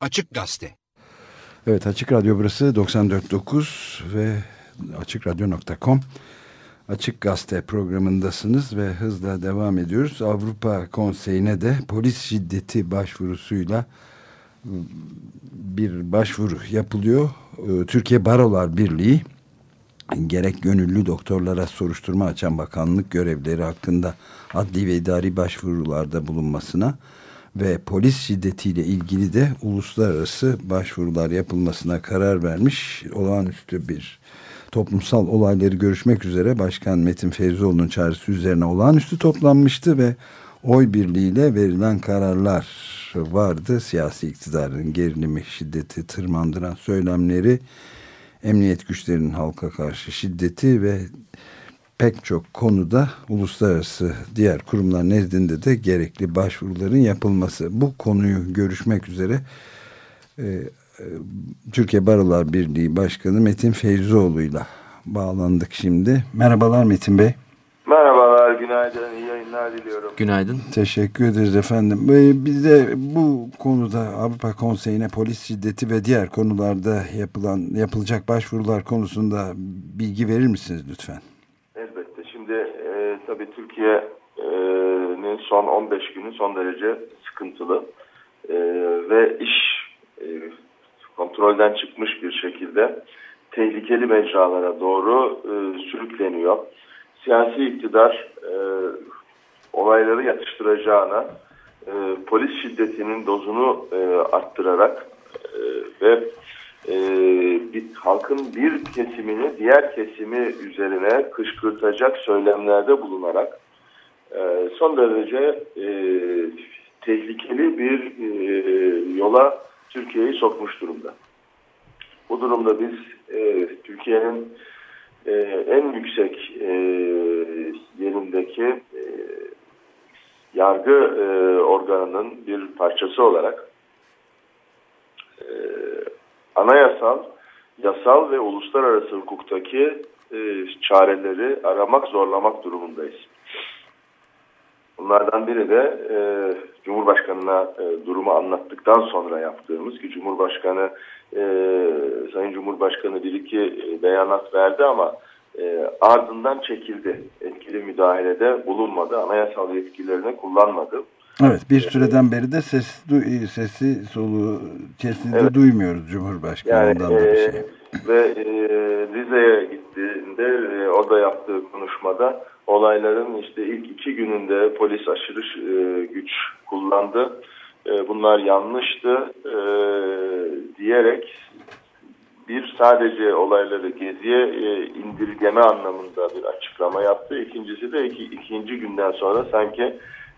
Açık Gazete. Evet Açık Radyo burası 94.9 ve açıkradyo.com Açık Gazete programındasınız ve hızla devam ediyoruz. Avrupa Konseyi'ne de polis şiddeti başvurusuyla bir başvuru yapılıyor. Ee, Türkiye Barolar Birliği gerek gönüllü doktorlara soruşturma açan bakanlık görevleri hakkında adli ve idari başvurularda bulunmasına ve polis şiddetiyle ilgili de uluslararası başvurular yapılmasına karar vermiş. Olağanüstü bir toplumsal olayları görüşmek üzere Başkan Metin Feyzoğlu'nun çağrısı üzerine olağanüstü toplanmıştı ve oy birliğiyle verilen kararlar vardı. Siyasi iktidarın gerilimi, şiddeti tırmandıran söylemleri, emniyet güçlerinin halka karşı şiddeti ve pek çok konuda uluslararası diğer kurumlar nezdinde de gerekli başvuruların yapılması. Bu konuyu görüşmek üzere e, e, Türkiye Barolar Birliği Başkanı Metin Feyzoğlu ile bağlandık şimdi. Merhabalar Metin Bey. Merhabalar, günaydın, iyi yayınlar diliyorum. Günaydın. Teşekkür ederiz efendim. Ee, bize bu konuda Avrupa Konseyi'ne polis şiddeti ve diğer konularda yapılan yapılacak başvurular konusunda bilgi verir misiniz lütfen? Elbette. Şimdi e, tabii Türkiye'nin son 15 günü son derece sıkıntılı e, ve iş e, kontrolden çıkmış bir şekilde tehlikeli mecralara doğru e, sürükleniyor. Siyasi iktidar e, olayları yatıştıracağına polis şiddetinin dozunu arttırarak ve e, bir, halkın bir kesimini diğer kesimi üzerine kışkırtacak söylemlerde bulunarak e, son derece e, tehlikeli bir e, yola Türkiye'yi sokmuş durumda. Bu durumda biz e, Türkiye'nin e, en yüksek e, yerindeki e, yargı e, organının bir parçası olarak anayasal, yasal ve uluslararası hukuktaki e, çareleri aramak, zorlamak durumundayız. Bunlardan biri de e, Cumhurbaşkanı'na e, durumu anlattıktan sonra yaptığımız ki Cumhurbaşkanı e, Sayın Cumhurbaşkanı bir iki e, beyanat verdi ama e, ardından çekildi. Etkili müdahalede bulunmadı. Anayasal yetkilerini kullanmadı. Evet bir süreden beri de ses, sesi soluğu kesinlikle evet. duymuyoruz Cumhurbaşkanı'ndan yani, da bir şey. ve e, Rize'ye gittiğinde e, orada yaptığı konuşmada olayların işte ilk iki gününde polis aşırı e, güç kullandı. E, bunlar yanlıştı e, diyerek bir sadece olayları geziye e, indirgeme anlamında bir açıklama yaptı. İkincisi de iki, ikinci günden sonra sanki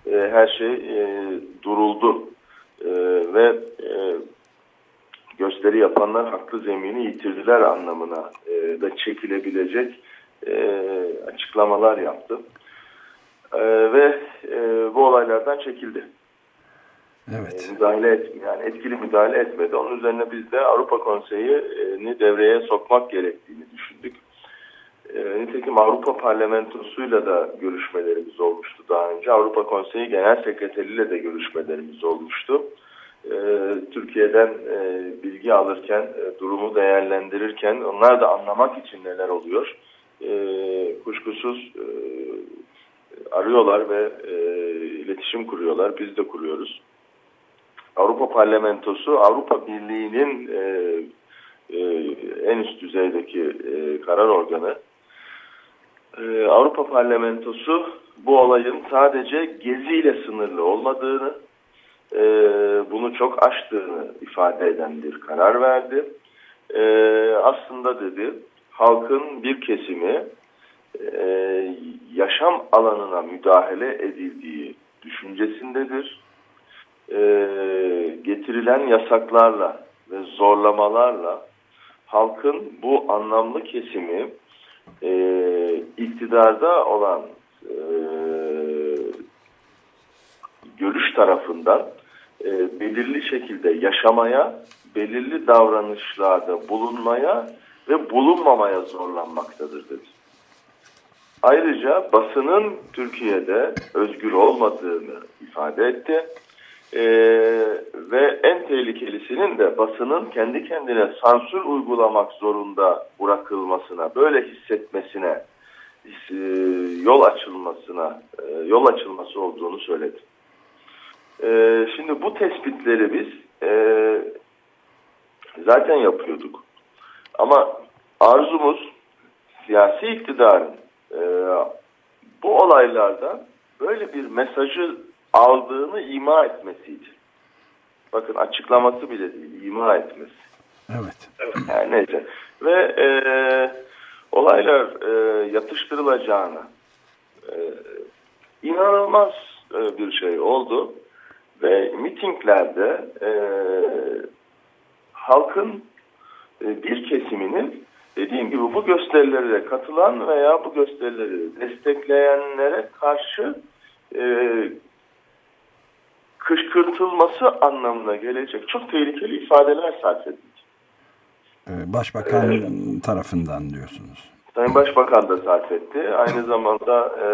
e, her şey e, duruldu e, ve e, gösteri yapanlar haklı zemini yitirdiler anlamına e, da çekilebilecek e, açıklamalar yaptı. E, ve e, bu olaylardan çekildi. Evet. E, müdahale etmiyor. Yani etkili müdahale etmedi. Onun üzerine biz de Avrupa Konseyi'ni devreye sokmak gerektiğini düşündük. E, nitekim Avrupa Parlamentosu'yla da görüşmelerimiz olmuştu daha önce. Avrupa Konseyi Genel Sekreteriyle de görüşmelerimiz olmuştu. E, Türkiye'den e, bilgi alırken, e, durumu değerlendirirken onlar da anlamak için neler oluyor. E, kuşkusuz e, arıyorlar ve e, iletişim kuruyorlar. Biz de kuruyoruz. Avrupa Parlamentosu Avrupa Birliği'nin e, e, en üst düzeydeki e, karar organı. E, Avrupa Parlamentosu bu olayın sadece geziyle sınırlı olmadığını, e, bunu çok aştığını ifade eden bir karar verdi. E, aslında dedi halkın bir kesimi e, yaşam alanına müdahale edildiği düşüncesindedir e, getirilen yasaklarla ve zorlamalarla halkın bu anlamlı kesimi e, iktidarda olan e, görüş tarafından e, belirli şekilde yaşamaya, belirli davranışlarda bulunmaya ve bulunmamaya zorlanmaktadır dedi. Ayrıca basının Türkiye'de özgür olmadığını ifade etti e, ve en tehlikelisinin de basının kendi kendine sansür uygulamak zorunda bırakılmasına, böyle hissetmesine, e, yol açılmasına, e, yol açılması olduğunu söyledi. E, şimdi bu tespitleri biz e, zaten yapıyorduk. Ama arzumuz siyasi iktidarın e, bu olaylarda böyle bir mesajı aldığını ima etmesiydi. Bakın açıklaması bile değil, ima etmesi. Evet. Yani neyse. Ve e, olaylar e, yatıştırılacağına e, inanılmaz e, bir şey oldu. Ve mitinglerde e, halkın e, bir kesiminin dediğim gibi bu gösterilere katılan veya bu gösterileri destekleyenlere karşı e, kışkırtılması anlamına gelecek çok tehlikeli ifadeler sarf edildi. Ee, başbakan ee, tarafından diyorsunuz. Sayın Başbakan da sarf etti. Aynı zamanda e,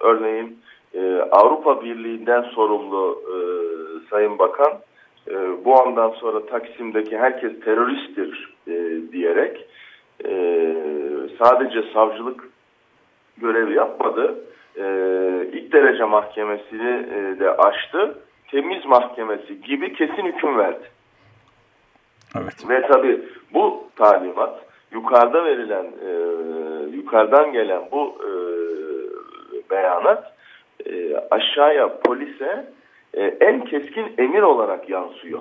örneğin e, Avrupa Birliği'nden sorumlu e, Sayın Bakan e, bu andan sonra Taksim'deki herkes teröristtir e, diyerek e, sadece savcılık görevi yapmadı. E, ilk derece mahkemesini e, de açtı temiz mahkemesi gibi kesin hüküm verdi. Evet. Ve tabi bu talimat yukarıda verilen e, yukarıdan gelen bu e, beyanat e, aşağıya polise e, en keskin emir olarak yansıyor.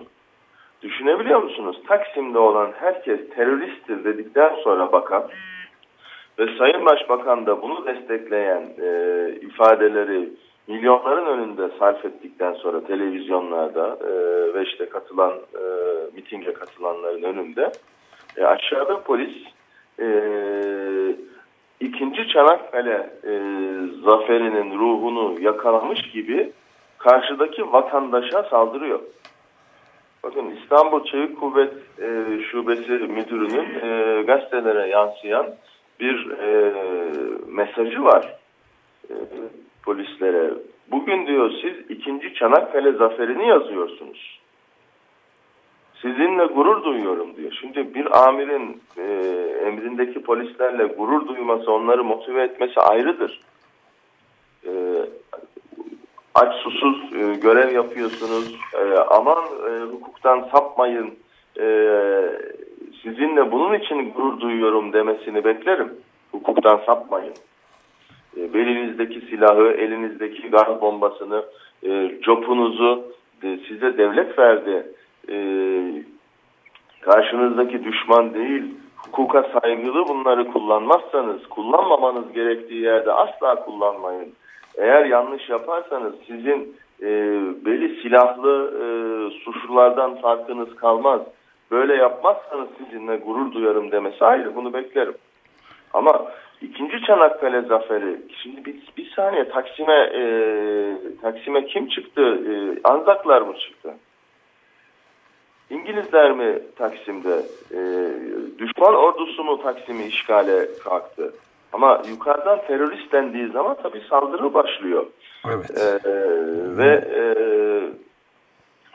Düşünebiliyor musunuz? Taksim'de olan herkes teröristtir dedikten sonra bakan ve Sayın Başbakan da bunu destekleyen e, ifadeleri milyonların önünde sarf ettikten sonra televizyonlarda e, ve işte katılan e, mitinge katılanların önünde e, aşağıda polis e, ikinci Çanakkale e, zaferinin ruhunu yakalamış gibi karşıdaki vatandaşa saldırıyor. Bakın İstanbul Çevik Kuvvet e, Şubesi Müdürü'nün e, gazetelere yansıyan bir e, mesajı var. E, polislere. Bugün diyor siz ikinci Çanakkale zaferini yazıyorsunuz. Sizinle gurur duyuyorum diyor. Şimdi bir amirin e, emrindeki polislerle gurur duyması, onları motive etmesi ayrıdır. E, aç susuz e, görev yapıyorsunuz. E, aman e, hukuktan sapmayın. E, sizinle bunun için gurur duyuyorum demesini beklerim. Hukuktan sapmayın. E, belinizdeki silahı, elinizdeki gaz bombasını, e, copunuzu e, size devlet verdi. E, karşınızdaki düşman değil, hukuka saygılı bunları kullanmazsanız, kullanmamanız gerektiği yerde asla kullanmayın. Eğer yanlış yaparsanız sizin e, beli silahlı e, suçlulardan farkınız kalmaz. Böyle yapmazsanız sizinle gurur duyarım demesi ayrı bunu beklerim. Ama İkinci Çanakkale zaferi. Şimdi bir, bir saniye Taksim'e e, Taksim'e kim çıktı? E, Anzaklar mı çıktı? İngilizler mi Taksim'de? E, düşman ordusu mu Taksim'i işgale kalktı? Ama yukarıdan terörist dendiği zaman tabii saldırı başlıyor. Evet. E, ve e,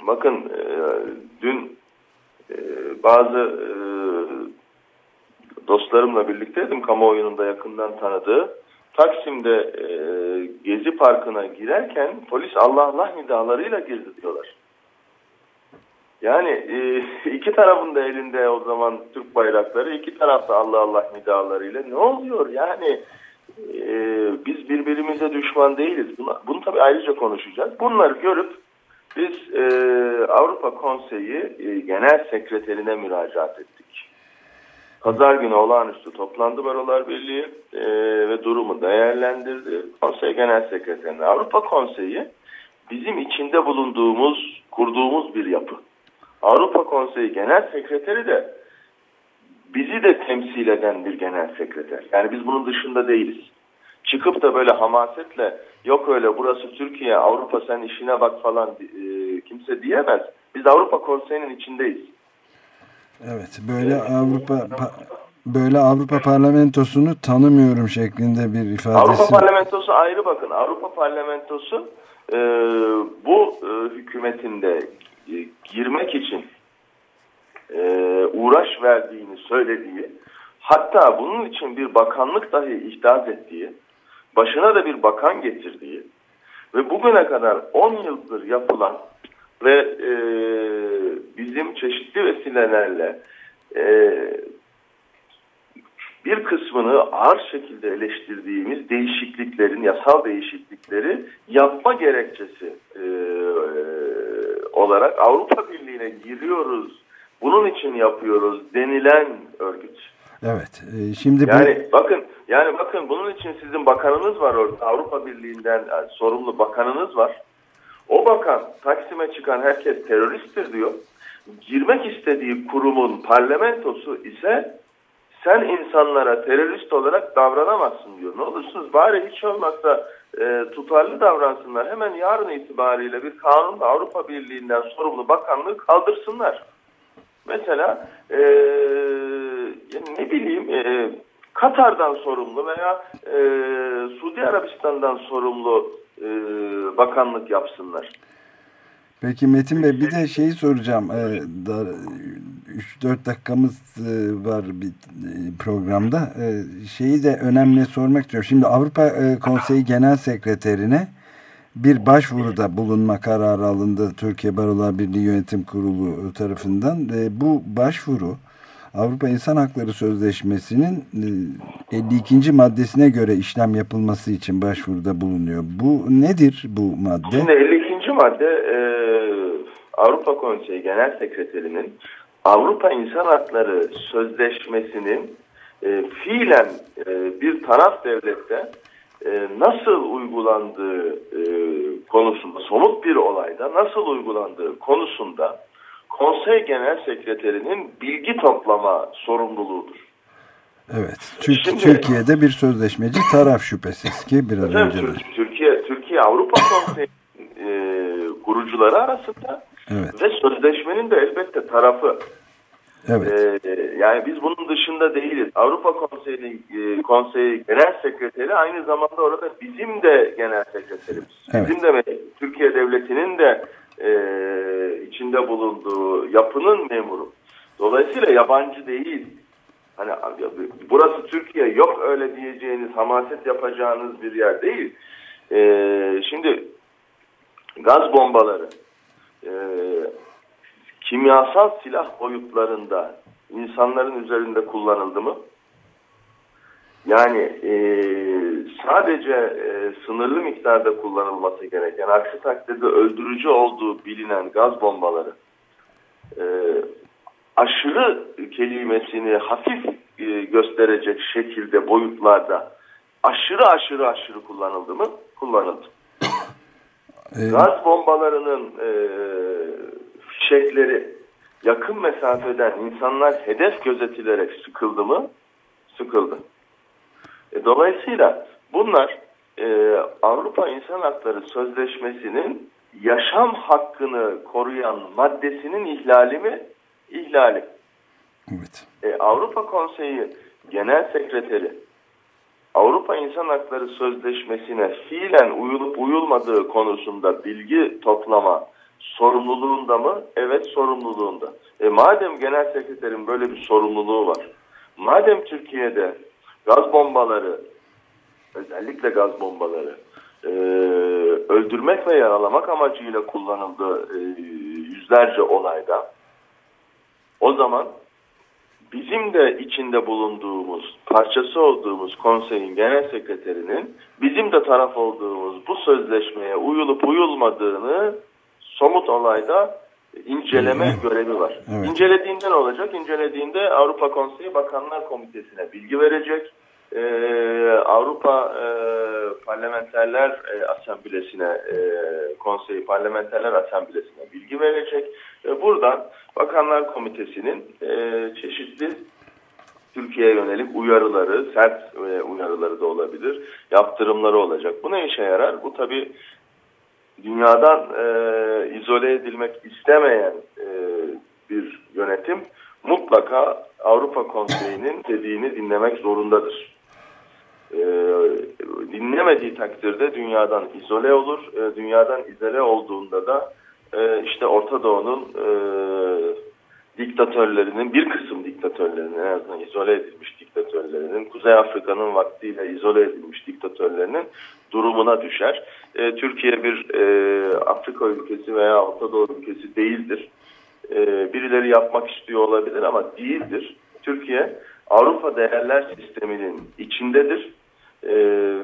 bakın e, dün e, bazı e, dostlarımla birlikteydim kamuoyunun da yakından tanıdığı. Taksim'de e, Gezi Parkı'na girerken polis Allah Allah nidalarıyla girdi diyorlar. Yani e, iki tarafın da elinde o zaman Türk bayrakları, iki tarafta Allah Allah nidalarıyla. Ne oluyor yani? E, biz birbirimize düşman değiliz. Bunu, bunu tabii ayrıca konuşacağız. Bunları görüp biz e, Avrupa Konseyi e, Genel Sekreterine müracaat ettik. Pazar günü olağanüstü toplandı Barolar Birliği e, ve durumu değerlendirdi. Konsey Genel Sekreterine Avrupa Konseyi bizim içinde bulunduğumuz, kurduğumuz bir yapı. Avrupa Konseyi Genel Sekreteri de bizi de temsil eden bir genel sekreter. Yani biz bunun dışında değiliz. Çıkıp da böyle hamasetle yok öyle burası Türkiye, Avrupa sen işine bak falan e, kimse diyemez. Biz Avrupa Konseyi'nin içindeyiz. Evet, böyle Avrupa böyle Avrupa Parlamentosu'nu tanımıyorum şeklinde bir ifadesi. Avrupa Parlamentosu ayrı bakın. Avrupa Parlamentosu e, bu e, hükümetinde e, girmek için e, uğraş verdiğini söylediği, hatta bunun için bir bakanlık dahi ihdas ettiği, başına da bir bakan getirdiği ve bugüne kadar 10 yıldır yapılan ve e, bizim çeşitli vesilelerle e, bir kısmını ağır şekilde eleştirdiğimiz değişikliklerin, yasal değişiklikleri yapma gerekçesi e, olarak Avrupa Birliği'ne giriyoruz, bunun için yapıyoruz denilen örgüt. Evet. E, şimdi yani bu... bakın yani bakın bunun için sizin bakanınız var orada. Avrupa Birliği'nden yani sorumlu bakanınız var. O bakan Taksim'e çıkan herkes teröristtir diyor. Girmek istediği kurumun parlamentosu ise sen insanlara terörist olarak davranamazsın diyor. Ne olursunuz bari hiç olmazsa e, tutarlı davransınlar. Hemen yarın itibariyle bir kanunla Avrupa Birliği'nden sorumlu bakanlığı kaldırsınlar. Mesela e, ne bileyim e, Katar'dan sorumlu veya e, Suudi Arabistan'dan sorumlu e, bakanlık yapsınlar. Peki Metin Bey bir de şeyi soracağım. Ee, 3-4 dakikamız e, var bir e, programda. Ee, şeyi de önemli sormak istiyorum. Şimdi Avrupa e, Konseyi Genel Sekreterine bir başvuruda bulunma kararı alındı Türkiye Barolar Birliği Yönetim Kurulu tarafından. Ee, bu başvuru Avrupa İnsan Hakları Sözleşmesi'nin 52. maddesine göre işlem yapılması için başvuruda bulunuyor. Bu nedir bu madde? Şimdi 52. madde e, Avrupa Konseyi Genel Sekreterinin Avrupa İnsan Hakları Sözleşmesi'nin e, fiilen e, bir taraf devlette e, nasıl uygulandığı e, konusunda, somut bir olayda nasıl uygulandığı konusunda konsey genel sekreterinin bilgi toplama sorumluluğudur. Evet. Türk, Şimdi, Türkiye'de bir sözleşmeci taraf şüphesiz ki biraz önce de. Türkiye, Türkiye Avrupa Konseyi e, kurucuları arasında evet. ve sözleşmenin de elbette tarafı. Evet. Ee, yani biz bunun dışında değiliz. Avrupa Konseyi, e, Konseyi Genel Sekreteri aynı zamanda orada bizim de genel sekreterimiz. Evet. Bizim de Türkiye Devleti'nin de e, içinde bulunduğu yapının memuru. Dolayısıyla yabancı değil. Hani burası Türkiye yok öyle diyeceğiniz, hamaset yapacağınız bir yer değil. E, şimdi gaz bombaları, e, kimyasal silah boyutlarında insanların üzerinde kullanıldı mı? Yani e, sadece e, sınırlı miktarda kullanılması gereken, aksi takdirde öldürücü olduğu bilinen gaz bombaları e, aşırı kelimesini hafif e, gösterecek şekilde boyutlarda aşırı aşırı aşırı kullanıldı mı? Kullanıldı. Ee... Gaz bombalarının e, fişekleri yakın mesafeden insanlar hedef gözetilerek sıkıldı mı? Sıkıldı. E, dolayısıyla bunlar e, Avrupa İnsan Hakları Sözleşmesi'nin yaşam hakkını koruyan maddesinin ihlali mi? İhlali. Evet. E, Avrupa Konseyi Genel Sekreteri Avrupa İnsan Hakları Sözleşmesi'ne fiilen uyulup uyulmadığı konusunda bilgi toplama sorumluluğunda mı? Evet sorumluluğunda. E, madem Genel Sekreterin böyle bir sorumluluğu var, madem Türkiye'de gaz bombaları, özellikle gaz bombaları e, öldürmek ve yaralamak amacıyla kullanıldı e, yüzlerce olayda. O zaman bizim de içinde bulunduğumuz, parçası olduğumuz konseyin genel sekreterinin bizim de taraf olduğumuz bu sözleşmeye uyulup uyulmadığını somut olayda inceleme evet. görevi var. Evet. İncelediğinde ne olacak? İncelediğinde Avrupa Konseyi Bakanlar Komitesi'ne bilgi verecek. Ee, Avrupa e, Parlamenterler e, Asamblesi'ne, e, Konseyi Parlamenterler Asamblesi'ne bilgi verecek. E, buradan Bakanlar Komitesi'nin e, çeşitli Türkiye'ye yönelik uyarıları, sert e, uyarıları da olabilir, yaptırımları olacak. Bu ne işe yarar? Bu tabii dünyadan e, izole edilmek istemeyen e, bir yönetim mutlaka Avrupa Konseyi'nin dediğini dinlemek zorundadır. e, dinlemediği takdirde dünyadan izole olur. E, dünyadan izole olduğunda da e, işte Orta Doğu'nun e, diktatörlerinin bir kısım diktatörlerinin en azından izole edilmiş diktatörlerinin Kuzey Afrika'nın vaktiyle izole edilmiş diktatörlerinin durumuna düşer. E, Türkiye bir e, Afrika ülkesi veya Orta Doğu ülkesi değildir. E, birileri yapmak istiyor olabilir ama değildir. Türkiye Avrupa değerler sisteminin içindedir e,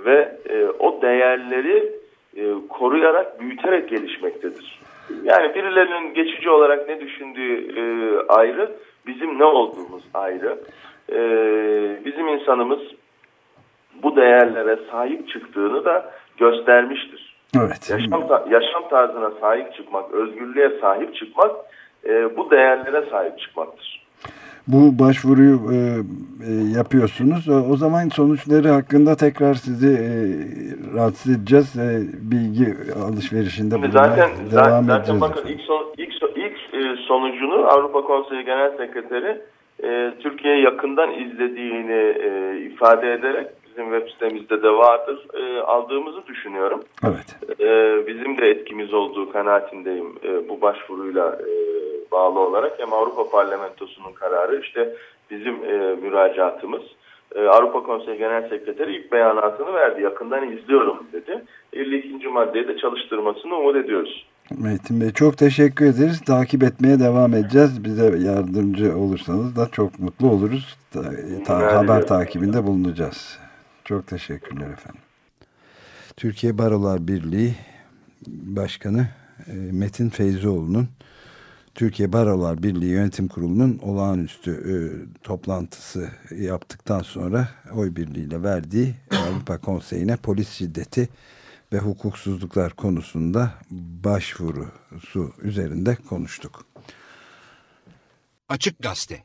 ve e, o değerleri e, koruyarak, büyüterek gelişmektedir. Yani birilerinin geçici olarak ne düşündüğü e, ayrı, bizim ne olduğumuz ayrı. E, bizim insanımız bu değerlere sahip çıktığını da göstermiştir. Evet. Yaşam, yaşam tarzına sahip çıkmak, özgürlüğe sahip çıkmak e, bu değerlere sahip çıkmaktır. Bu başvuruyu e, e, yapıyorsunuz. O, o zaman sonuçları hakkında tekrar sizi e, rahatsız edeceğiz. E, bilgi alışverişinde zaten, devam zaten edeceğiz. bakın ilk, son, ilk, ilk sonucunu Avrupa Konseyi Genel Sekreteri e, Türkiye'yi yakından izlediğini e, ifade ederek bizim web sitemizde de vardır e, aldığımızı düşünüyorum. Evet. E, bizim de etkimiz olduğu kanaatindeyim e, bu başvuruyla e, bağlı olarak hem Avrupa Parlamentosu'nun kararı işte bizim e, müracaatımız. E, Avrupa Konseyi Genel Sekreteri ilk beyanatını verdi. Yakından izliyorum dedi. 52. maddeyi de çalıştırmasını umut ediyoruz. Metin Bey çok teşekkür ederiz. Takip etmeye devam edeceğiz. Bize yardımcı olursanız da çok mutlu oluruz. Ta, ta, haber takibinde bulunacağız. Çok teşekkürler efendim. Türkiye Barolar Birliği Başkanı Metin Feyzioğlu'nun Türkiye Barolar Birliği Yönetim Kurulu'nun olağanüstü e, toplantısı yaptıktan sonra oy birliğiyle verdiği Avrupa Konseyi'ne polis şiddeti ve hukuksuzluklar konusunda başvurusu üzerinde konuştuk. Açık Gazete